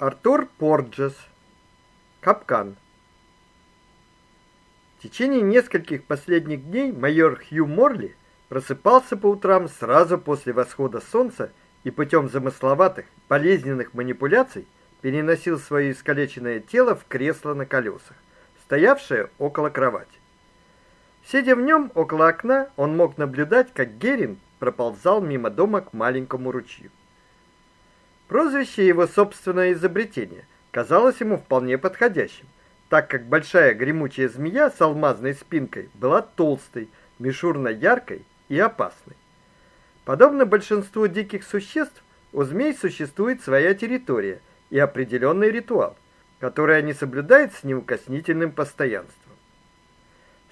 Артур Порджес. Капкан. В течение нескольких последних дней майор Хью Морли просыпался по утрам сразу после восхода солнца и путем замысловатых, болезненных манипуляций переносил свое искалеченное тело в кресло на колесах, стоявшее около кровати. Сидя в нем около окна, он мог наблюдать, как Герин проползал мимо дома к маленькому ручью. Прозвище его собственное изобретение казалось ему вполне подходящим, так как большая гремучая змея с алмазной спинкой была толстой, мишурно яркой и опасной. Подобно большинству диких существ, у змей существует своя территория и определенный ритуал, который они соблюдают с неукоснительным постоянством.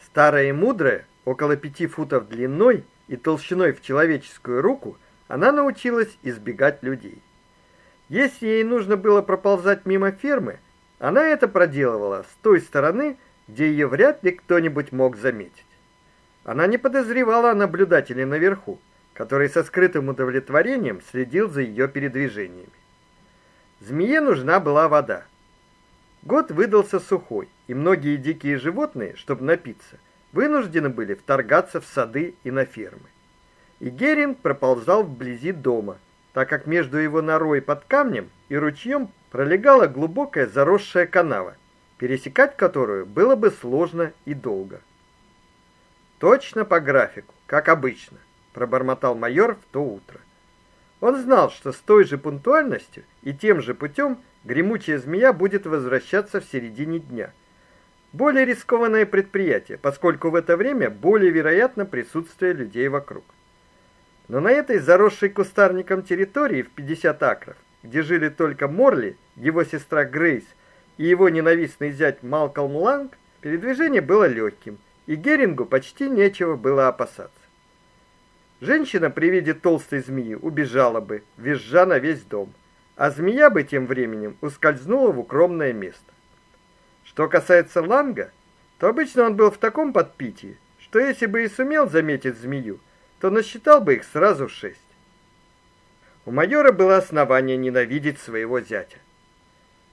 Старая и мудрая, около пяти футов длиной и толщиной в человеческую руку, она научилась избегать людей. Если ей нужно было проползать мимо фермы, она это проделывала с той стороны, где ее вряд ли кто-нибудь мог заметить. Она не подозревала о наблюдателе наверху, который со скрытым удовлетворением следил за ее передвижениями. Змее нужна была вода. Год выдался сухой, и многие дикие животные, чтобы напиться, вынуждены были вторгаться в сады и на фермы. И Геринг проползал вблизи дома, так как между его норой под камнем и ручьем пролегала глубокая заросшая канава, пересекать которую было бы сложно и долго. Точно по графику, как обычно, пробормотал майор в то утро. Он знал, что с той же пунктуальностью и тем же путем гремучая змея будет возвращаться в середине дня. Более рискованное предприятие, поскольку в это время более вероятно присутствие людей вокруг. Но на этой заросшей кустарником территории в 50 акров, где жили только Морли, его сестра Грейс и его ненавистный зять Малкольм Ланг, передвижение было легким, и Герингу почти нечего было опасаться. Женщина при виде толстой змеи убежала бы, визжа на весь дом, а змея бы тем временем ускользнула в укромное место. Что касается Ланга, то обычно он был в таком подпитии, что если бы и сумел заметить змею, то насчитал бы их сразу шесть. У майора было основание ненавидеть своего зятя.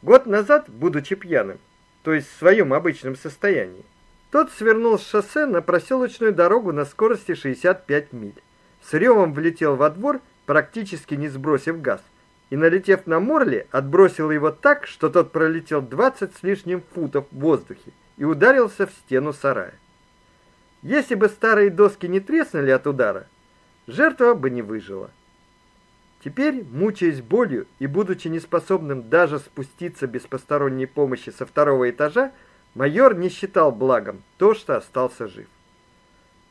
Год назад, будучи пьяным, то есть в своем обычном состоянии, тот свернул с шоссе на проселочную дорогу на скорости 65 миль с ревом влетел во двор, практически не сбросив газ, и налетев на Морли, отбросил его так, что тот пролетел 20 с лишним футов в воздухе и ударился в стену сарая. Если бы старые доски не треснули от удара, жертва бы не выжила. Теперь, мучаясь болью и будучи неспособным даже спуститься без посторонней помощи со второго этажа, майор не считал благом то, что остался жив.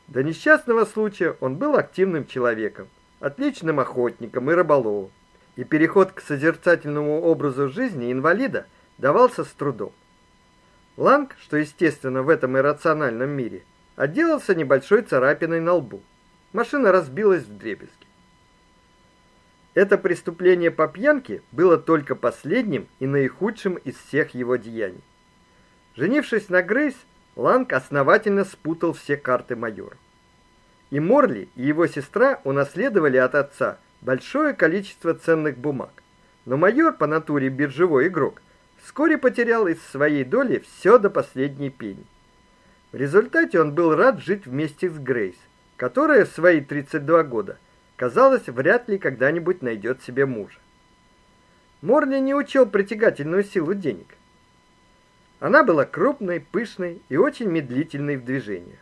До несчастного случая он был активным человеком, отличным охотником и рыболовом, и переход к созерцательному образу жизни инвалида давался с трудом. Ланг, что естественно в этом иррациональном мире, отделался небольшой царапиной на лбу. Машина разбилась вдребезги. Это преступление по пьянке было только последним и наихудшим из всех его деяний. Женившись на Грейс, Ланг основательно спутал все карты майора. И Морли, и его сестра унаследовали от отца большое количество ценных бумаг. Но майор по натуре биржевой игрок вскоре потерял из своей доли все до последней пени. В результате он был рад жить вместе с Грейс, которая в свои 32 года, казалось, вряд ли когда-нибудь найдет себе мужа. Морли не учел притягательную силу денег. Она была крупной, пышной и очень медлительной в движениях.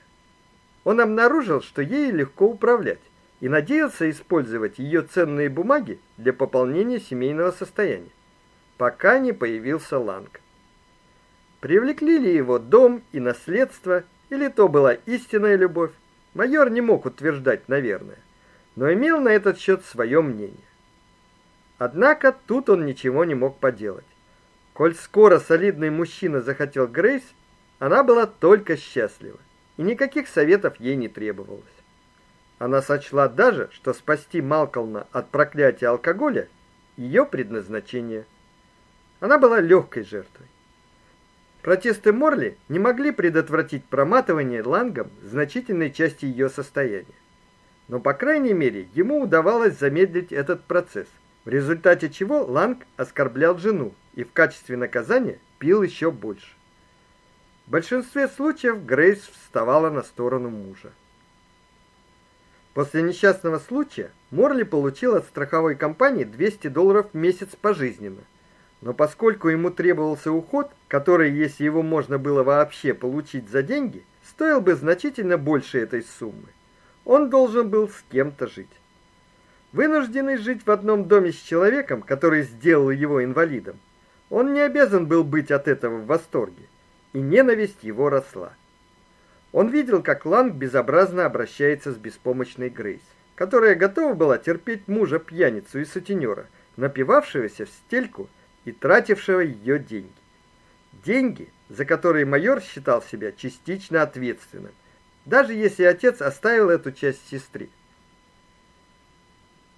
Он обнаружил, что ей легко управлять, и надеялся использовать ее ценные бумаги для пополнения семейного состояния, пока не появился Ланг. Привлекли ли его дом и наследство, или то была истинная любовь, майор не мог утверждать, наверное, но имел на этот счет свое мнение. Однако тут он ничего не мог поделать. Коль скоро солидный мужчина захотел Грейс, она была только счастлива, и никаких советов ей не требовалось. Она сочла даже, что спасти Малкольма от проклятия алкоголя ее предназначение. Она была легкой жертвой. Протесты Морли не могли предотвратить проматывание Лангом значительной части ее состояния. Но по крайней мере, ему удавалось замедлить этот процесс в результате чего Ланг оскорблял жену и в качестве наказания пил еще больше. В большинстве случаев Грейс вставала на сторону мужа. После несчастного случая Морли получил от страховой компании 200 долларов в месяц пожизненно. Но поскольку ему требовался уход, который, если его можно было вообще получить за деньги, стоил бы значительно больше этой суммы, он должен был с кем-то жить. Вынужденный жить в одном доме с человеком, который сделал его инвалидом, он не обязан был быть от этого в восторге, и ненависть его росла. Он видел, как Ланг безобразно обращается с беспомощной Грейс, которая готова была терпеть мужа пьяницу и сутенера, напивавшегося в стельку и тратившего ее деньги. Деньги, за которые майор считал себя частично ответственным, даже если отец оставил эту часть сестре.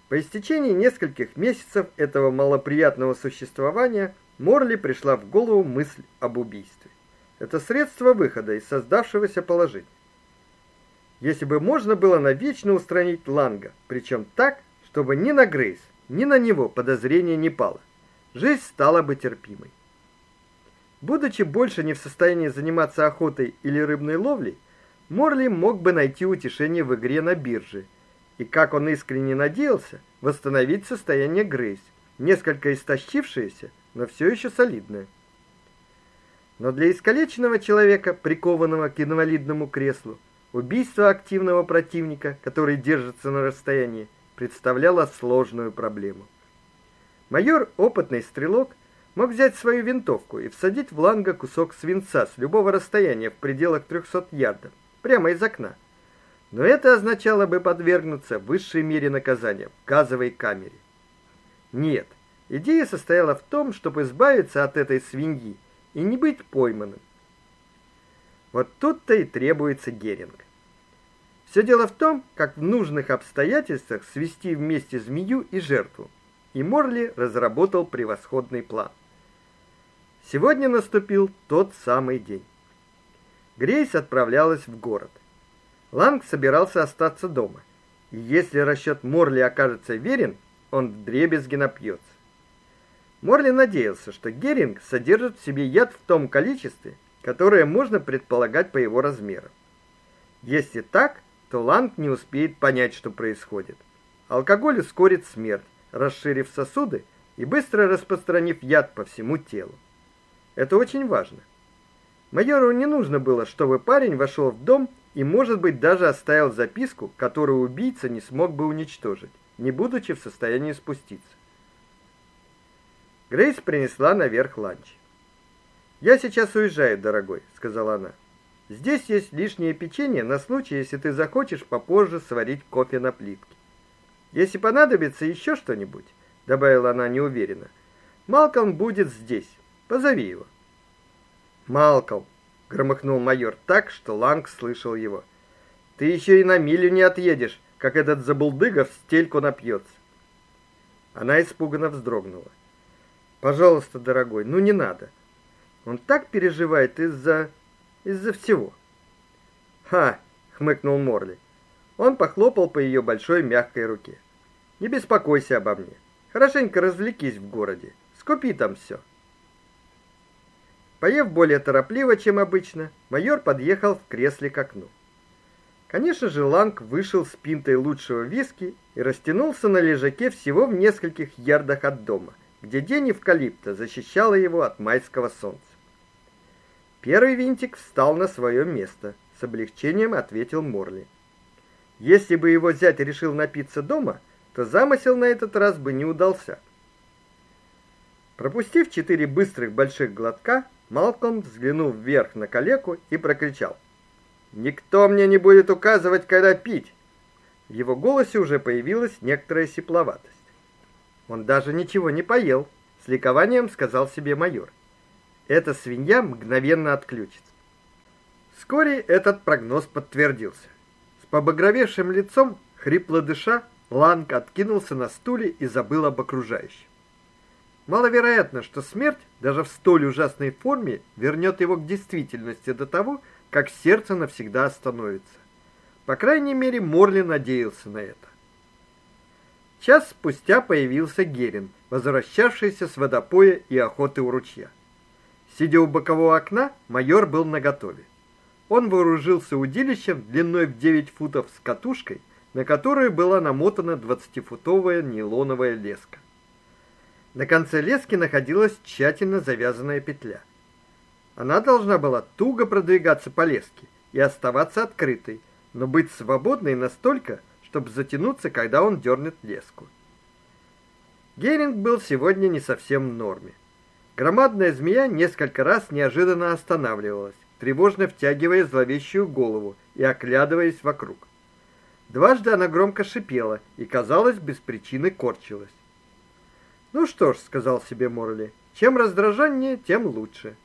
По истечении нескольких месяцев этого малоприятного существования Морли пришла в голову мысль об убийстве. Это средство выхода из создавшегося положения. Если бы можно было навечно устранить Ланга, причем так, чтобы ни на Грейс, ни на него подозрение не пало, жизнь стала бы терпимой. Будучи больше не в состоянии заниматься охотой или рыбной ловлей, Морли мог бы найти утешение в игре на бирже и, как он искренне надеялся, восстановить состояние Грейс, несколько истощившееся, но все еще солидное. Но для искалеченного человека, прикованного к инвалидному креслу, убийство активного противника, который держится на расстоянии, представляло сложную проблему. Майор, опытный стрелок, мог взять свою винтовку и всадить в Ланга кусок свинца с любого расстояния в пределах 300 ярдов, прямо из окна. Но это означало бы подвергнуться высшей мере наказания в газовой камере. Нет, идея состояла в том, чтобы избавиться от этой свиньи и не быть пойманным. Вот тут-то и требуется Геринг. Все дело в том, как в нужных обстоятельствах свести вместе змею и жертву. И Морли разработал превосходный план. Сегодня наступил тот самый день. Грейс отправлялась в город. Ланг собирался остаться дома. И если расчет Морли окажется верен, он вдребезги напьется. Морли надеялся, что Геринг содержит в себе яд в том количестве, которое можно предполагать по его размерам. Если так, то Ланг не успеет понять, что происходит. Алкоголь ускорит смерть, расширив сосуды и быстро распространив яд по всему телу. Это очень важно. Майору не нужно было, чтобы парень вошел в дом и, может быть, даже оставил записку, которую убийца не смог бы уничтожить, не будучи в состоянии спуститься. Грейс принесла наверх ланч. "Я сейчас уезжаю, дорогой", сказала она. "Здесь есть лишнее печенье на случай, если ты захочешь попозже сварить кофе на плитке. Если понадобится еще что-нибудь", добавила она неуверенно. "Малком будет здесь. Позови его". Малком, громыхнул майор так, что Ланг слышал его. Ты еще и на милю не отъедешь, как этот забулдыга в стельку напьется. Она испуганно вздрогнула. Пожалуйста, дорогой, ну не надо. Он так переживает из-за из-за всего. Ха, хмыкнул Морли. Он похлопал по ее большой мягкой руке. Не беспокойся обо мне. Хорошенько развлекись в городе. Скупи там все. Поев более торопливо, чем обычно, майор подъехал в кресле к окну. Конечно же, Ланг вышел с пинтой лучшего виски и растянулся на лежаке всего в нескольких ярдах от дома, где день эвкалипта защищала его от майского солнца. Первый винтик встал на свое место, с облегчением ответил Морли. Если бы его зять решил напиться дома, то замысел на этот раз бы не удался. Пропустив четыре быстрых больших глотка, Малком взглянул вверх на калеку и прокричал: "Никто мне не будет указывать, когда пить". В его голосе уже появилась некоторая сипловатость. Он даже ничего не поел, с ликованием сказал себе майор. Эта свинья мгновенно отключится. Вскоре этот прогноз подтвердился. Побагровевшим лицом, хрипло дыша, Ланг откинулся на стуле и забыл об окружающем. Маловероятно, что смерть даже в столь ужасной форме вернет его к действительности до того, как сердце навсегда остановится. По крайней мере, Морли надеялся на это. Час спустя появился Герин, возвращавшийся с водопоя и охоты у ручья. Сидя у бокового окна, майор был наготове. Он вооружился удилищем длиной в 9 футов с катушкой, на которую была намотана двадцатифутовая нейлоновая леска. На конце лески находилась тщательно завязанная петля. Она должна была туго продвигаться по леске и оставаться открытой, но быть свободной настолько, чтобы затянуться, когда он дернет леску. Геринг был сегодня не совсем в норме. Громадная змея несколько раз неожиданно останавливалась, тревожно втягивая зловещую голову и оглядываясь вокруг. Дважды она громко шипела и, казалось, без причины корчилась. "Ну что ж", сказал себе Морли. "Чем раздраженнее, тем лучше".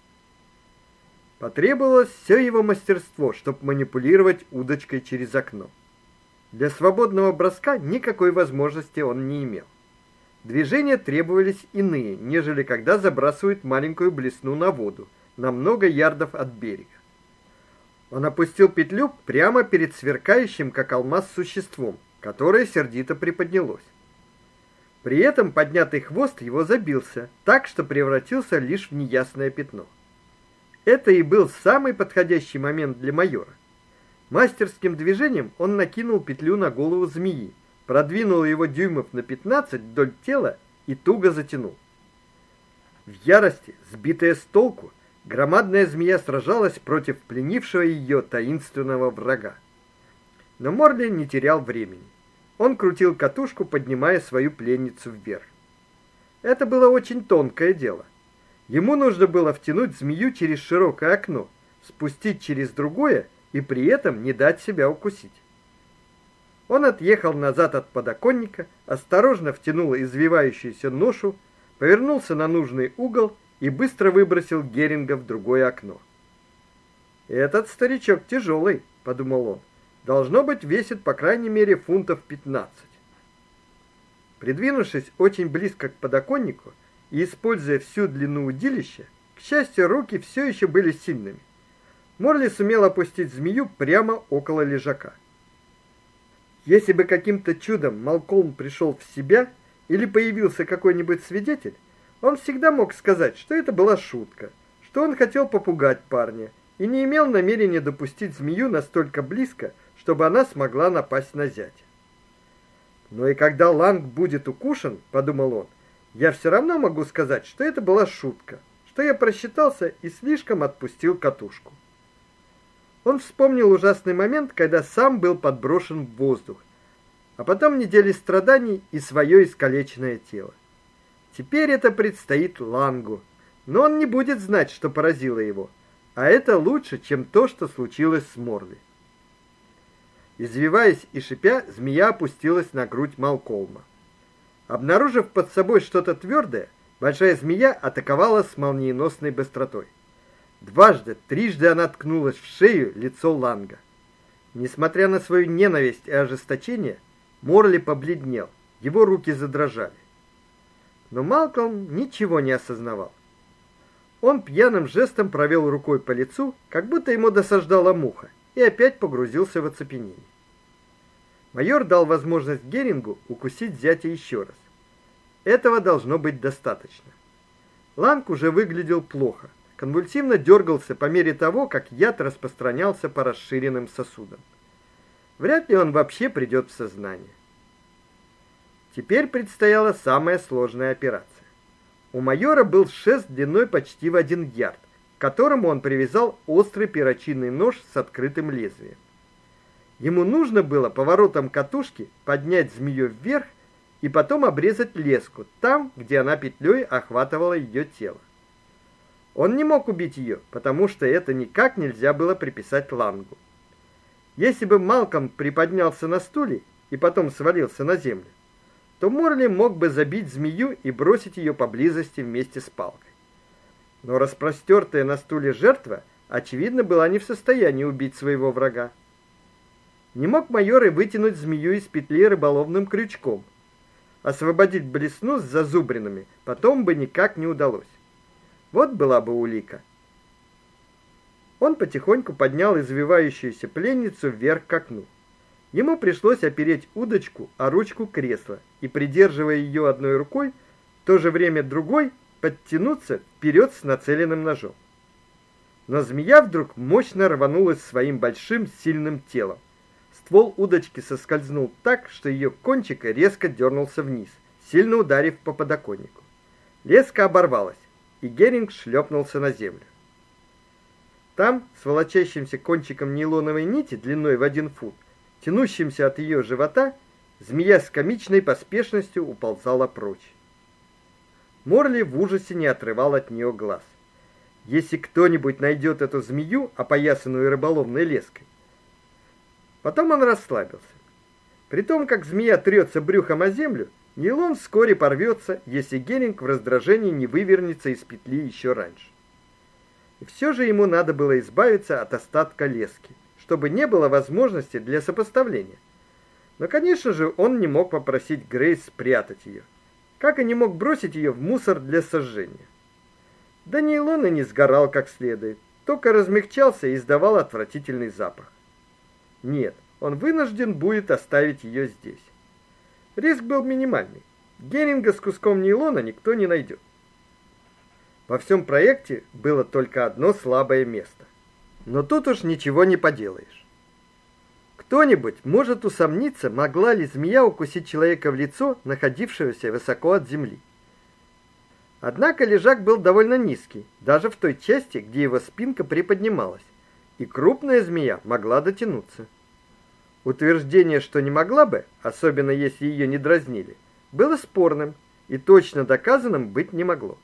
Потребовалось все его мастерство, чтобы манипулировать удочкой через окно. Для свободного броска никакой возможности он не имел. Движения требовались иные, нежели когда забрасывают маленькую блесну на воду, на много ярдов от берега. Он опустил петлю прямо перед сверкающим как алмаз существом, которое сердито приподнялось. При этом поднятый хвост его забился, так что превратился лишь в неясное пятно. Это и был самый подходящий момент для майора. Мастерским движением он накинул петлю на голову змеи, продвинул его дюймов на 15 вдоль тела и туго затянул. В ярости, сбитая с толку, Громадная змея сражалась против пленившего ее таинственного врага. Но Морли не терял времени. Он крутил катушку, поднимая свою пленницу вверх. Это было очень тонкое дело. Ему нужно было втянуть змею через широкое окно, спустить через другое и при этом не дать себя укусить. Он отъехал назад от подоконника, осторожно втянул извивающуюся ношу, повернулся на нужный угол и быстро выбросил Геринга в другое окно. Этот старичок тяжелый, подумал он. Должно быть, весит по крайней мере фунтов 15. Придвинувшись очень близко к подоконнику и используя всю длину удилища, к счастью, руки все еще были сильными. Морли сумел опустить змею прямо около лежака. Если бы каким-то чудом Малкольм пришел в себя или появился какой-нибудь свидетель, он всегда мог сказать, что это была шутка, что он хотел попугать парня и не имел намерения допустить змею настолько близко, чтобы она смогла напасть на зятя. Но и когда Ланг будет укушен, подумал он, я все равно могу сказать, что это была шутка, что я просчитался и слишком отпустил катушку. Он вспомнил ужасный момент, когда сам был подброшен в воздух, а потом недели страданий и свое искалеченное тело. Теперь это предстоит Лангу, но он не будет знать, что поразило его, а это лучше, чем то, что случилось с Морли. Извиваясь и шипя, змея опустилась на грудь Малколма. Обнаружив под собой что-то твердое, большая змея атаковала с молниеносной быстротой. Дважды, трижды она ткнулась в шею лицо Ланга. Несмотря на свою ненависть и ожесточение, Морли побледнел, его руки задрожали. Но Малкольм ничего не осознавал. Он пьяным жестом провел рукой по лицу, как будто ему досаждала муха, и опять погрузился в оцепенение. Майор дал возможность Герингу укусить зятя еще раз. Этого должно быть достаточно. Ланг уже выглядел плохо, конвульсивно дергался по мере того, как яд распространялся по расширенным сосудам. Вряд ли он вообще придет в сознание. Теперь предстояла самая сложная операция. У майора был шест длиной почти в один ярд, к которому он привязал острый перочинный нож с открытым лезвием. Ему нужно было поворотом катушки поднять змею вверх и потом обрезать леску там, где она петлей охватывала ее тело. Он не мог убить ее, потому что это никак нельзя было приписать Лангу. Если бы Малком приподнялся на стуле и потом свалился на землю, то Морли мог бы забить змею и бросить ее поблизости вместе с палкой. Но распростертая на стуле жертва очевидно была не в состоянии убить своего врага. Не мог майор и вытянуть змею из петли рыболовным крючком. Освободить блесну с зазубринами потом бы никак не удалось. Вот была бы улика. Он потихоньку поднял извивающуюся пленницу вверх к окну. Ему пришлось опереть удочку о ручку кресла и придерживая ее одной рукой, в то же время другой подтянуться вперед с нацеленным ножом. Но змея вдруг мощно рванулась своим большим сильным телом. Ствол удочки соскользнул так, что ее кончик резко дернулся вниз, сильно ударив по подоконнику. Леска оборвалась, и Геринг шлепнулся на землю. Там, с волочащимся кончиком нейлоновой нити длиной в один фут, тянущимся от ее живота, змея с комичной поспешностью уползала прочь. Морли в ужасе не отрывал от нее глаз. Если кто-нибудь найдет эту змею, опоясанную рыболовной леской, Потом он расслабился. При том, как змея трется брюхом о землю, нейлон вскоре порвется, если Геринг в раздражении не вывернется из петли еще раньше. И все же ему надо было избавиться от остатка лески, чтобы не было возможности для сопоставления. Но, конечно же, он не мог попросить Грейс спрятать ее, как и не мог бросить ее в мусор для сожжения. Да нейлон и не сгорал как следует, только размягчался и издавал отвратительный запах. Нет, он вынужден будет оставить ее здесь. Риск был минимальный. Геринга с куском нейлона никто не найдет. Во всем проекте было только одно слабое место. Но тут уж ничего не поделаешь. Кто-нибудь может усомниться, могла ли змея укусить человека в лицо, находившегося высоко от земли. Однако лежак был довольно низкий, даже в той части, где его спинка приподнималась и крупная змея могла дотянуться. Утверждение, что не могла бы, особенно если ее не дразнили, было спорным и точно доказанным быть не могло.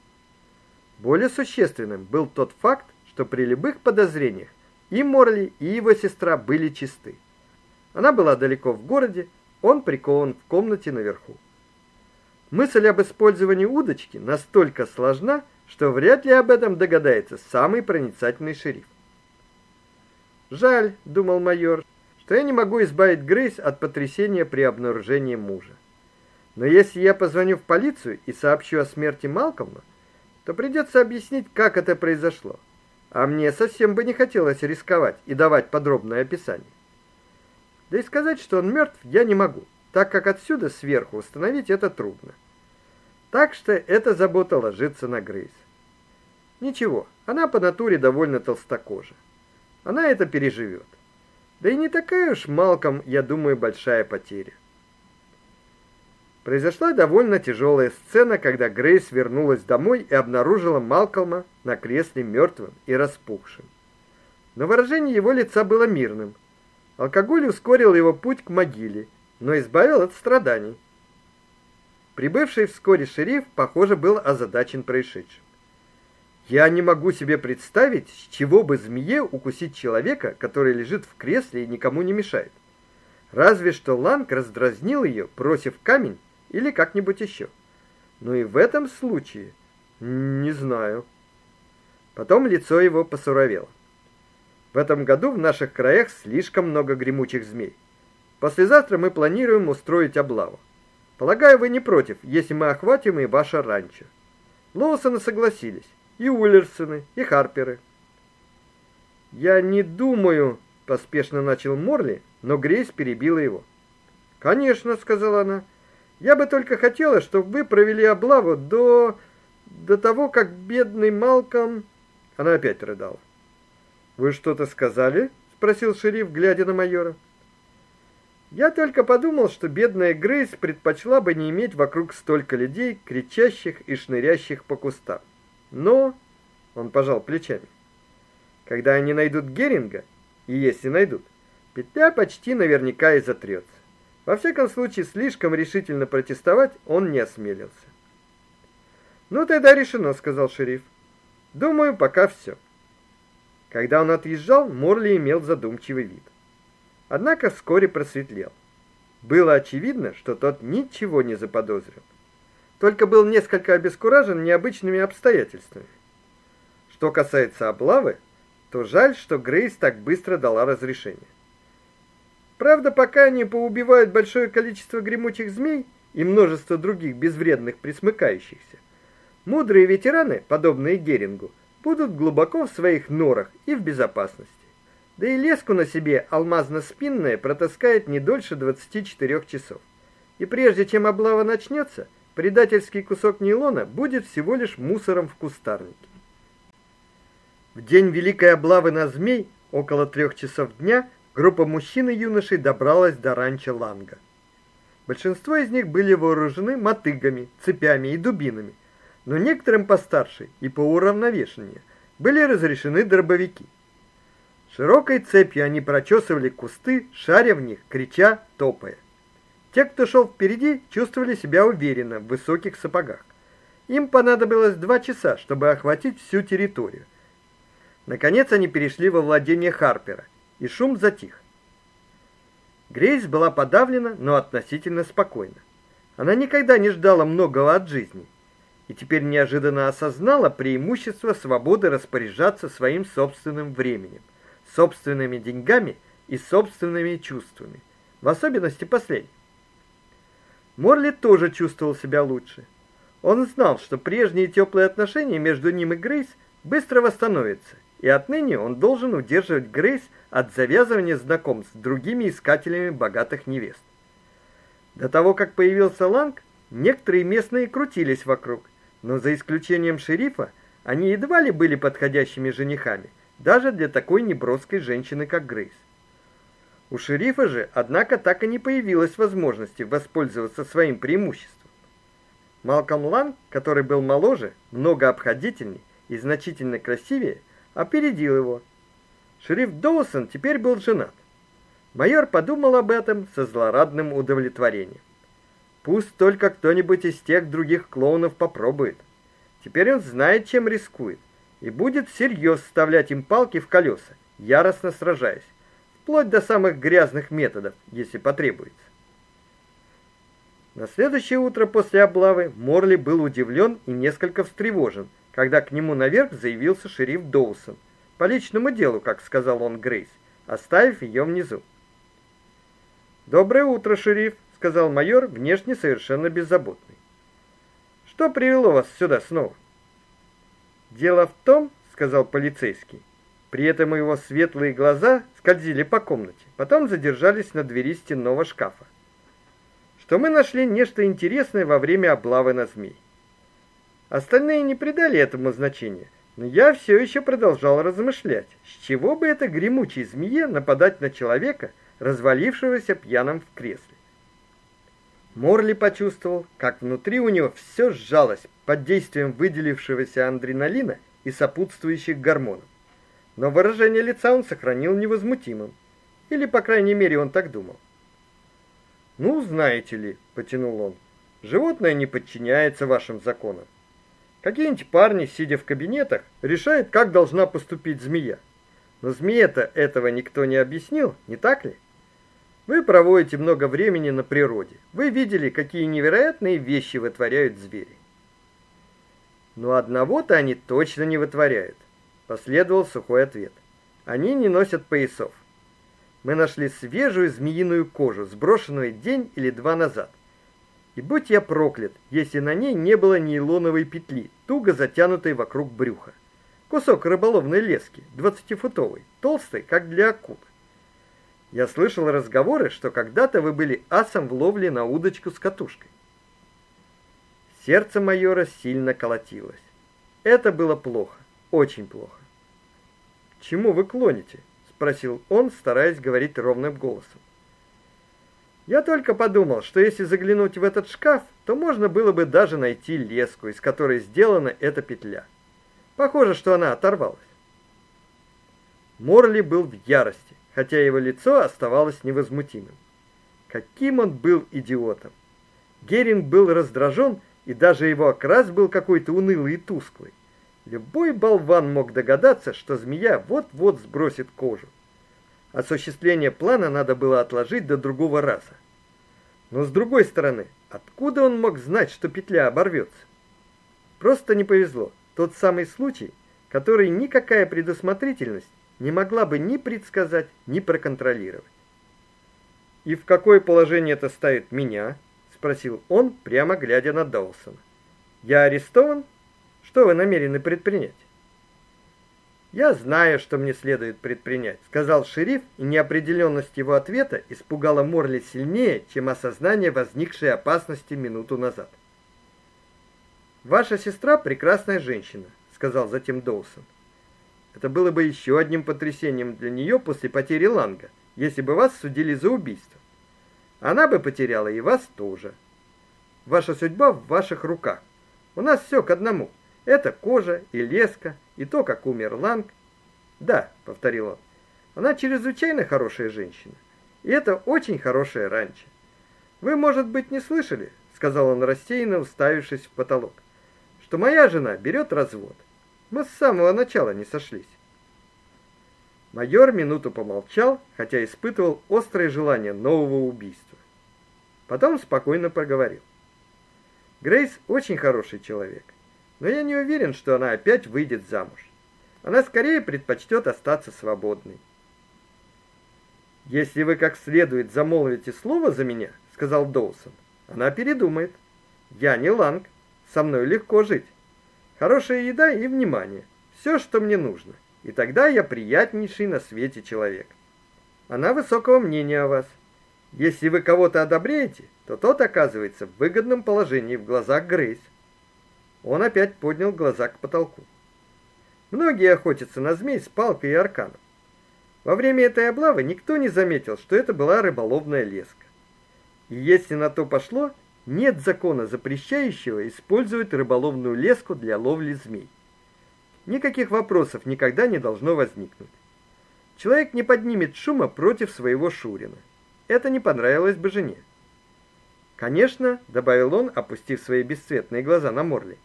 Более существенным был тот факт, что при любых подозрениях и Морли, и его сестра были чисты. Она была далеко в городе, он прикован в комнате наверху. Мысль об использовании удочки настолько сложна, что вряд ли об этом догадается самый проницательный шериф. Жаль, думал майор, что я не могу избавить Грейс от потрясения при обнаружении мужа. Но если я позвоню в полицию и сообщу о смерти Малкольма, то придется объяснить, как это произошло. А мне совсем бы не хотелось рисковать и давать подробное описание. Да и сказать, что он мертв, я не могу, так как отсюда сверху установить это трудно. Так что эта забота ложится на Грейс. Ничего, она по натуре довольно толстокожа. Она это переживет. Да и не такая уж Малком, я думаю, большая потеря. Произошла довольно тяжелая сцена, когда Грейс вернулась домой и обнаружила Малкольма на кресле мертвым и распухшим. Но выражение его лица было мирным. Алкоголь ускорил его путь к могиле, но избавил от страданий. Прибывший вскоре шериф, похоже, был озадачен происшедшим. Я не могу себе представить, с чего бы змее укусить человека, который лежит в кресле и никому не мешает. Разве что Ланг раздразнил ее, бросив камень или как-нибудь еще. Но и в этом случае не знаю. Потом лицо его посуровело. В этом году в наших краях слишком много гремучих змей. Послезавтра мы планируем устроить облаву. Полагаю, вы не против, если мы охватим и ваше ранчо. Лоусоны согласились и Уиллерсоны, и Харперы. Я не думаю, поспешно начал Морли, но Грейс перебила его. Конечно, сказала она. Я бы только хотела, чтобы вы провели облаву до до того, как бедный Малком Она опять рыдала. Вы что-то сказали? спросил шериф, глядя на майора. Я только подумал, что бедная Грейс предпочла бы не иметь вокруг столько людей, кричащих и шнырящих по кустам. Но он пожал плечами. Когда они найдут Геринга, и если найдут, петля почти наверняка и затрется. Во всяком случае, слишком решительно протестовать он не осмелился. Ну тогда решено, сказал шериф. Думаю, пока все. Когда он отъезжал, Морли имел задумчивый вид. Однако вскоре просветлел. Было очевидно, что тот ничего не заподозрил только был несколько обескуражен необычными обстоятельствами. Что касается облавы, то жаль, что Грейс так быстро дала разрешение. Правда, пока они поубивают большое количество гремучих змей и множество других безвредных присмыкающихся, мудрые ветераны, подобные Герингу, будут глубоко в своих норах и в безопасности. Да и леску на себе алмазно-спинная протаскает не дольше 24 часов. И прежде чем облава начнется, предательский кусок нейлона будет всего лишь мусором в кустарнике. В день великой облавы на змей, около трех часов дня, группа мужчин и юношей добралась до ранчо Ланга. Большинство из них были вооружены мотыгами, цепями и дубинами, но некоторым постарше и поуравновешеннее были разрешены дробовики. Широкой цепью они прочесывали кусты, шаря в них, крича, топая. Те, кто шел впереди, чувствовали себя уверенно в высоких сапогах. Им понадобилось два часа, чтобы охватить всю территорию. Наконец они перешли во владение Харпера, и шум затих. Грейс была подавлена, но относительно спокойна. Она никогда не ждала многого от жизни, и теперь неожиданно осознала преимущество свободы распоряжаться своим собственным временем, собственными деньгами и собственными чувствами, в особенности последним. Морли тоже чувствовал себя лучше. Он знал, что прежние теплые отношения между ним и Грейс быстро восстановятся, и отныне он должен удерживать Грейс от завязывания знакомств с другими искателями богатых невест. До того, как появился Ланг, некоторые местные крутились вокруг, но за исключением шерифа, они едва ли были подходящими женихами, даже для такой неброской женщины, как Грейс. У шерифа же, однако, так и не появилось возможности воспользоваться своим преимуществом. Малком Ланг, который был моложе, много обходительней и значительно красивее, опередил его. Шериф Доусон теперь был женат. Майор подумал об этом со злорадным удовлетворением. Пусть только кто-нибудь из тех других клоунов попробует. Теперь он знает, чем рискует, и будет всерьез вставлять им палки в колеса, яростно сражаясь, вплоть до самых грязных методов, если потребуется. На следующее утро после облавы Морли был удивлен и несколько встревожен, когда к нему наверх заявился шериф Доусон. По личному делу, как сказал он Грейс, оставив ее внизу. Доброе утро, шериф, сказал майор, внешне совершенно беззаботный. Что привело вас сюда снова? Дело в том, сказал полицейский. При этом его светлые глаза скользили по комнате, потом задержались на двери стенного шкафа. Что мы нашли нечто интересное во время облавы на змей. Остальные не придали этому значения, но я все еще продолжал размышлять, с чего бы это гремучей змее нападать на человека, развалившегося пьяным в кресле. Морли почувствовал, как внутри у него все сжалось под действием выделившегося адреналина и сопутствующих гормонов. Но выражение лица он сохранил невозмутимым, или по крайней мере он так думал. Ну, знаете ли, потянул он. Животное не подчиняется вашим законам. Какие-нибудь парни, сидя в кабинетах, решают, как должна поступить змея. Но змее-то этого никто не объяснил, не так ли? Вы проводите много времени на природе. Вы видели, какие невероятные вещи вытворяют звери. Но одного-то они точно не вытворяют, последовал сухой ответ. Они не носят поясов. Мы нашли свежую змеиную кожу, сброшенную день или два назад. И будь я проклят, если на ней не было нейлоновой петли, туго затянутой вокруг брюха. Кусок рыболовной лески, двадцатифутовой, толстой, как для акул. Я слышал разговоры, что когда-то вы были асом в ловле на удочку с катушкой. Сердце майора сильно колотилось. Это было плохо, очень плохо. "Чему вы клоните?" спросил он, стараясь говорить ровным голосом. Я только подумал, что если заглянуть в этот шкаф, то можно было бы даже найти леску, из которой сделана эта петля. Похоже, что она оторвалась. Морли был в ярости, хотя его лицо оставалось невозмутимым. Каким он был идиотом. Герин был раздражен, и даже его окрас был какой-то унылый и тусклый. Любой болван мог догадаться, что змея вот-вот сбросит кожу. Осуществление плана надо было отложить до другого раза. Но с другой стороны, откуда он мог знать, что петля оборвется? Просто не повезло. Тот самый случай, который никакая предусмотрительность не могла бы ни предсказать, ни проконтролировать. И в какое положение это ставит меня? спросил он, прямо глядя на Доусона. Я арестован? Что вы намерены предпринять? Я знаю, что мне следует предпринять, сказал шериф, и неопределенность его ответа испугала Морли сильнее, чем осознание возникшей опасности минуту назад. Ваша сестра прекрасная женщина, сказал затем Доусон. Это было бы еще одним потрясением для нее после потери Ланга, если бы вас судили за убийство. Она бы потеряла и вас тоже. Ваша судьба в ваших руках. У нас все к одному. Это кожа и леска, и то, как умер Ланг. Да, повторил он. Она чрезвычайно хорошая женщина. И это очень хорошая ранчо. Вы, может быть, не слышали, сказал он рассеянно, уставившись в потолок, что моя жена берет развод. Мы с самого начала не сошлись. Майор минуту помолчал, хотя испытывал острое желание нового убийства. Потом спокойно проговорил: Грейс очень хороший человек но я не уверен, что она опять выйдет замуж. Она скорее предпочтет остаться свободной. Если вы как следует замолвите слово за меня, сказал Доусон. Она передумает. Я не Ланг, со мной легко жить. Хорошая еда и внимание все, что мне нужно. И тогда я приятнейший на свете человек. Она высокого мнения о вас. Если вы кого-то одобряете, то тот оказывается в выгодном положении в глазах Грейс. Он опять поднял глаза к потолку. Многие охотятся на змей с палкой и арканом. Во время этой облавы никто не заметил, что это была рыболовная леска. И если на то пошло, нет закона, запрещающего использовать рыболовную леску для ловли змей. Никаких вопросов никогда не должно возникнуть. Человек не поднимет шума против своего шурина. Это не понравилось бы жене. Конечно, добавил он, опустив свои бесцветные глаза на Морли.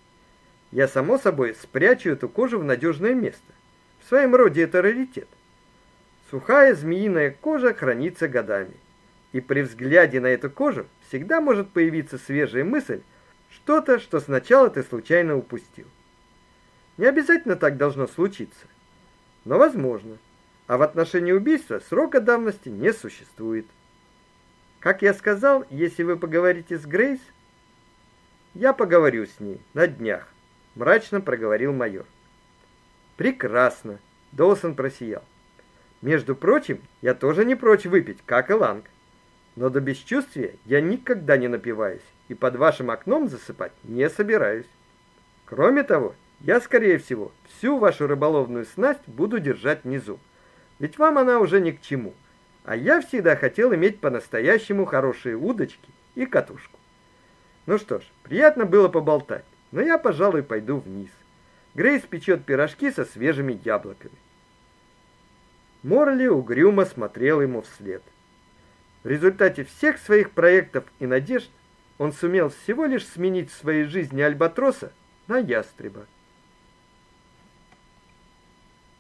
Я само собой спрячу эту кожу в надежное место. В своем роде это раритет. Сухая змеиная кожа хранится годами. И при взгляде на эту кожу всегда может появиться свежая мысль, что-то, что сначала ты случайно упустил. Не обязательно так должно случиться, но возможно. А в отношении убийства срока давности не существует. Как я сказал, если вы поговорите с Грейс, я поговорю с ней на днях мрачно проговорил майор. Прекрасно, Доусон просиял. Между прочим, я тоже не прочь выпить, как и Ланг. Но до бесчувствия я никогда не напиваюсь и под вашим окном засыпать не собираюсь. Кроме того, я скорее всего всю вашу рыболовную снасть буду держать внизу. Ведь вам она уже ни к чему. А я всегда хотел иметь по-настоящему хорошие удочки и катушку. Ну что ж, приятно было поболтать но я, пожалуй, пойду вниз. Грейс печет пирожки со свежими яблоками. Морли угрюмо смотрел ему вслед. В результате всех своих проектов и надежд он сумел всего лишь сменить в своей жизни альбатроса на ястреба.